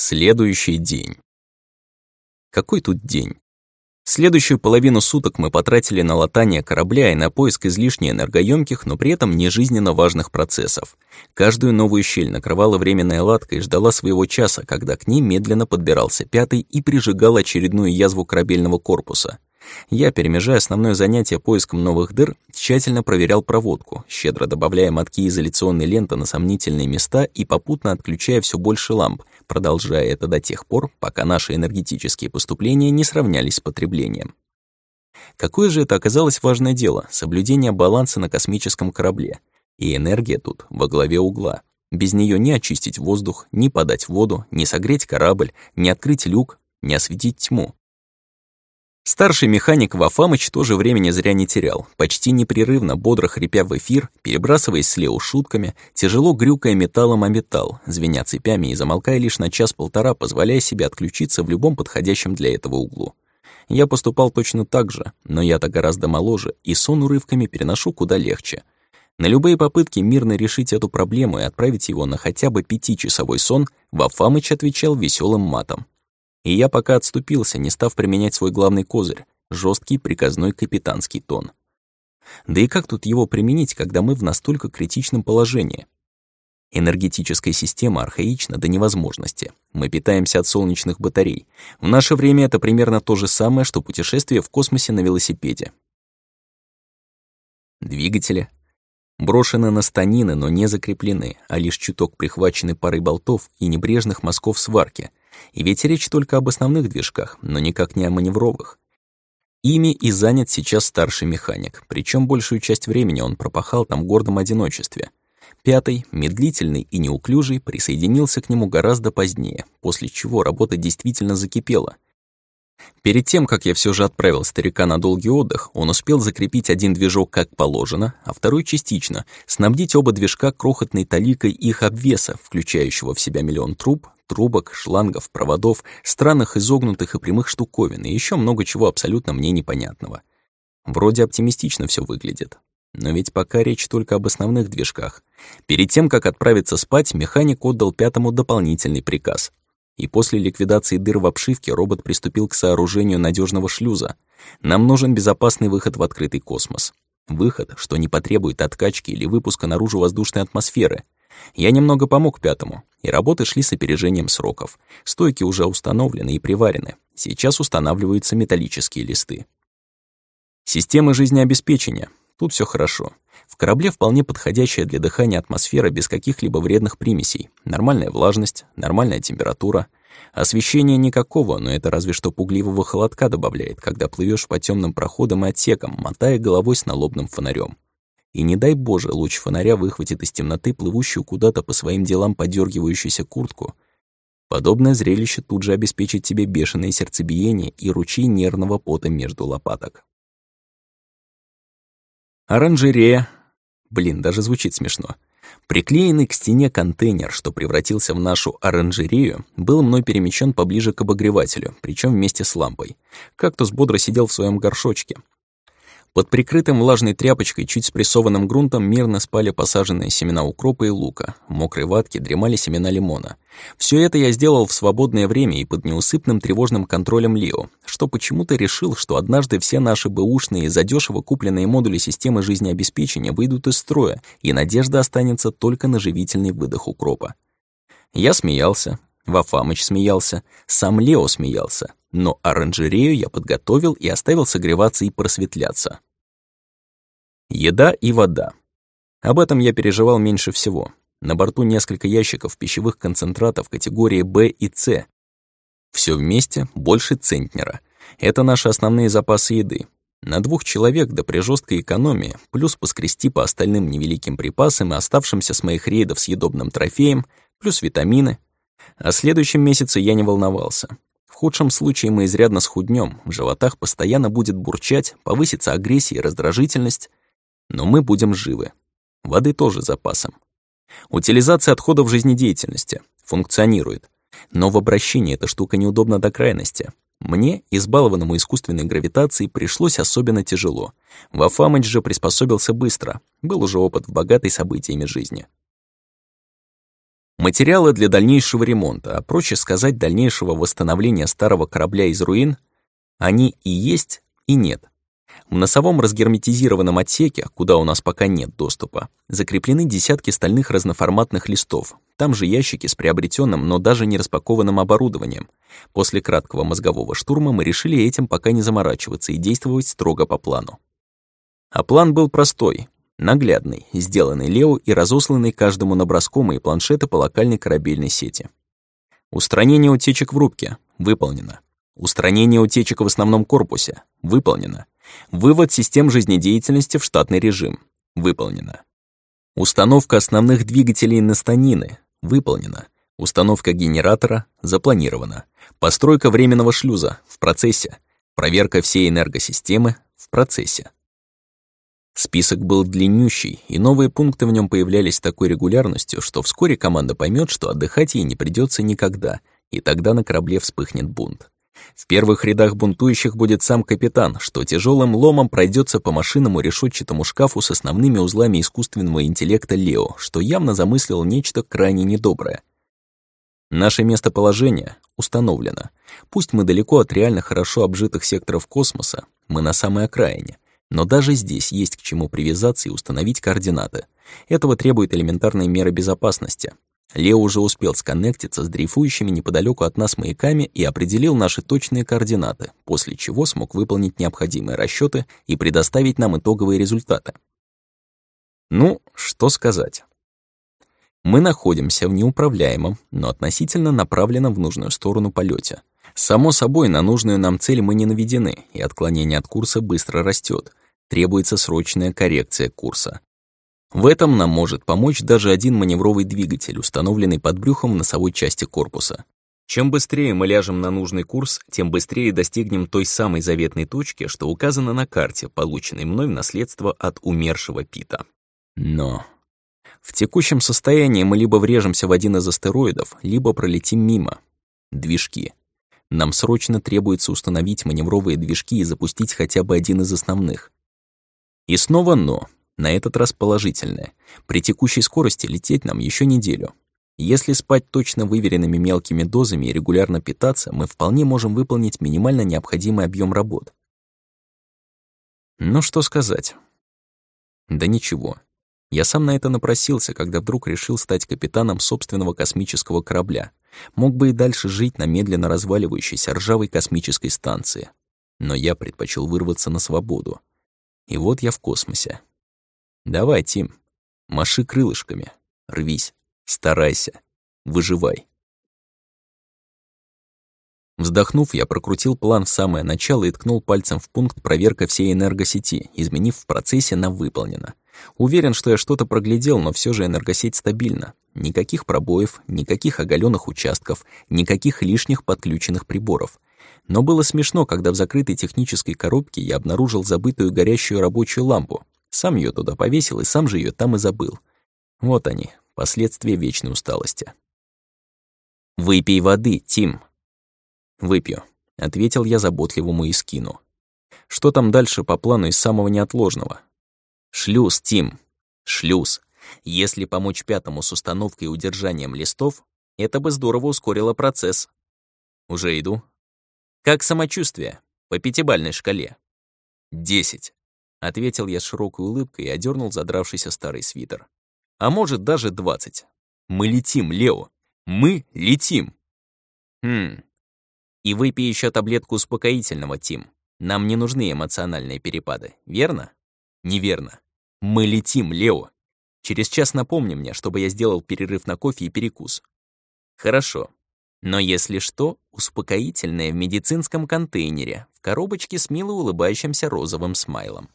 Следующий день. Какой тут день? Следующую половину суток мы потратили на латание корабля и на поиск излишне энергоемких, но при этом не жизненно важных процессов. Каждую новую щель накрывала временная латка и ждала своего часа, когда к ней медленно подбирался пятый и прижигал очередную язву корабельного корпуса. Я, перемежая основное занятие поиском новых дыр, тщательно проверял проводку, щедро добавляя мотки изоляционной ленты на сомнительные места и попутно отключая все больше ламп, продолжая это до тех пор, пока наши энергетические поступления не сравнялись с потреблением. Какое же это оказалось важное дело — соблюдение баланса на космическом корабле. И энергия тут во главе угла. Без нее не очистить воздух, не подать воду, не согреть корабль, не открыть люк, не осветить тьму. Старший механик Вафамыч тоже времени зря не терял, почти непрерывно, бодро хрипя в эфир, перебрасываясь с Лео шутками, тяжело грюкая металлом о металл, звеня цепями и замолкая лишь на час-полтора, позволяя себе отключиться в любом подходящем для этого углу. Я поступал точно так же, но я-то гораздо моложе, и сон урывками переношу куда легче. На любые попытки мирно решить эту проблему и отправить его на хотя бы пятичасовой сон, Вафамыч отвечал веселым матом. И я пока отступился, не став применять свой главный козырь — жесткий приказной капитанский тон. Да и как тут его применить, когда мы в настолько критичном положении? Энергетическая система архаична до невозможности. Мы питаемся от солнечных батарей. В наше время это примерно то же самое, что путешествие в космосе на велосипеде. Двигатели. Брошены на станины, но не закреплены, а лишь чуток прихвачены парой болтов и небрежных мазков сварки, и ведь речь только об основных движках, но никак не о маневровых. Ими и занят сейчас старший механик, причем большую часть времени он пропахал там в гордом одиночестве. Пятый, медлительный и неуклюжий, присоединился к нему гораздо позднее, после чего работа действительно закипела — Перед тем, как я все же отправил старика на долгий отдых, он успел закрепить один движок как положено, а второй частично, снабдить оба движка крохотной таликой их обвеса, включающего в себя миллион труб, трубок, шлангов, проводов, странных изогнутых и прямых штуковин и еще много чего абсолютно мне непонятного. Вроде оптимистично все выглядит. Но ведь пока речь только об основных движках. Перед тем, как отправиться спать, механик отдал пятому дополнительный приказ — и после ликвидации дыр в обшивке робот приступил к сооружению надежного шлюза. Нам нужен безопасный выход в открытый космос. Выход, что не потребует откачки или выпуска наружу воздушной атмосферы. Я немного помог пятому, и работы шли с опережением сроков. Стойки уже установлены и приварены. Сейчас устанавливаются металлические листы. Системы жизнеобеспечения. Тут все хорошо. В корабле вполне подходящая для дыхания атмосфера без каких-либо вредных примесей. Нормальная влажность, нормальная температура. Освещения никакого, но это разве что пугливого холодка добавляет, когда плывешь по темным проходам и отсекам, мотая головой с налобным фонарем. И не дай боже, луч фонаря выхватит из темноты плывущую куда-то по своим делам подергивающуюся куртку. Подобное зрелище тут же обеспечит тебе бешеное сердцебиение и ручей нервного пота между лопаток. Оранжерея. Блин, даже звучит смешно. Приклеенный к стене контейнер, что превратился в нашу оранжерею, был мной перемещен поближе к обогревателю, причем вместе с лампой. Кактус бодро сидел в своем горшочке, под прикрытым влажной тряпочкой, чуть спрессованным грунтом, мирно спали посаженные семена укропа и лука. В мокрой ватке дремали семена лимона. Все это я сделал в свободное время и под неусыпным тревожным контролем Лио, что почему-то решил, что однажды все наши бэушные, задешево купленные модули системы жизнеобеспечения выйдут из строя, и надежда останется только на живительный выдох укропа. Я смеялся, Вафамыч смеялся, сам Лео смеялся, но оранжерею я подготовил и оставил согреваться и просветляться. Еда и вода. Об этом я переживал меньше всего. На борту несколько ящиков пищевых концентратов категории В и С. Все вместе больше центнера. Это наши основные запасы еды. На двух человек да при жесткой экономии, плюс поскрести по остальным невеликим припасам и оставшимся с моих рейдов съедобным трофеем, плюс витамины. О следующем месяце я не волновался. В худшем случае мы изрядно схуднем, в животах постоянно будет бурчать, повысится агрессия и раздражительность, но мы будем живы. Воды тоже запасом. Утилизация отходов жизнедеятельности функционирует. Но в обращении эта штука неудобна до крайности. Мне, избалованному искусственной гравитацией, пришлось особенно тяжело. Вафамыч же приспособился быстро. Был уже опыт в богатой событиями жизни. Материалы для дальнейшего ремонта, а проще сказать, дальнейшего восстановления старого корабля из руин, они и есть, и нет. В носовом разгерметизированном отсеке, куда у нас пока нет доступа, закреплены десятки стальных разноформатных листов, там же ящики с приобретенным, но даже не распакованным оборудованием. После краткого мозгового штурма мы решили этим пока не заморачиваться и действовать строго по плану. А план был простой. Наглядный, сделанный Лео и разосланный каждому наброском и планшеты по локальной корабельной сети. Устранение утечек в рубке. Выполнено. Устранение утечек в основном корпусе. Выполнено. Вывод систем жизнедеятельности в штатный режим. Выполнено. Установка основных двигателей на станины. Выполнено. Установка генератора запланирована. Постройка временного шлюза в процессе. Проверка всей энергосистемы в процессе. Список был длиннющий, и новые пункты в нем появлялись с такой регулярностью, что вскоре команда поймет, что отдыхать ей не придется никогда, и тогда на корабле вспыхнет бунт. В первых рядах бунтующих будет сам капитан, что тяжелым ломом пройдется по машинному решетчатому шкафу с основными узлами искусственного интеллекта Лео, что явно замыслил нечто крайне недоброе. Наше местоположение установлено. Пусть мы далеко от реально хорошо обжитых секторов космоса, мы на самой окраине — но даже здесь есть к чему привязаться и установить координаты. Этого требует элементарные меры безопасности. Лео уже успел сконнектиться с дрейфующими неподалеку от нас маяками и определил наши точные координаты, после чего смог выполнить необходимые расчеты и предоставить нам итоговые результаты. Ну, что сказать. Мы находимся в неуправляемом, но относительно направленном в нужную сторону полете. Само собой, на нужную нам цель мы не наведены, и отклонение от курса быстро растет. Требуется срочная коррекция курса. В этом нам может помочь даже один маневровый двигатель, установленный под брюхом в носовой части корпуса. Чем быстрее мы ляжем на нужный курс, тем быстрее достигнем той самой заветной точки, что указано на карте, полученной мной в наследство от умершего Пита. Но в текущем состоянии мы либо врежемся в один из астероидов, либо пролетим мимо. Движки. Нам срочно требуется установить маневровые движки и запустить хотя бы один из основных. И снова «но». На этот раз положительное. При текущей скорости лететь нам еще неделю. Если спать точно выверенными мелкими дозами и регулярно питаться, мы вполне можем выполнить минимально необходимый объем работ. Ну что сказать? Да ничего. Я сам на это напросился, когда вдруг решил стать капитаном собственного космического корабля. Мог бы и дальше жить на медленно разваливающейся ржавой космической станции. Но я предпочел вырваться на свободу. И вот я в космосе. Давай, Тим, маши крылышками, рвись, старайся, выживай. Вздохнув, я прокрутил план в самое начало и ткнул пальцем в пункт проверка всей энергосети, изменив в процессе на «выполнено». Уверен, что я что-то проглядел, но все же энергосеть стабильна. Никаких пробоев, никаких оголенных участков, никаких лишних подключенных приборов. Но было смешно, когда в закрытой технической коробке я обнаружил забытую горящую рабочую лампу. Сам ее туда повесил и сам же ее там и забыл. Вот они, последствия вечной усталости. «Выпей воды, Тим». «Выпью», — ответил я заботливому Искину. «Что там дальше по плану из самого неотложного?» «Шлюз, Тим, шлюз. Если помочь пятому с установкой и удержанием листов, это бы здорово ускорило процесс. Уже иду. Как самочувствие? По пятибальной шкале. Десять. Ответил я с широкой улыбкой и одернул задравшийся старый свитер. А может, даже двадцать. Мы летим, Лео. Мы летим. Хм. И выпей еще таблетку успокоительного, Тим. Нам не нужны эмоциональные перепады, верно? Неверно. Мы летим, Лео. Через час напомни мне, чтобы я сделал перерыв на кофе и перекус. Хорошо. Но если что, успокоительное в медицинском контейнере, в коробочке с мило улыбающимся розовым смайлом.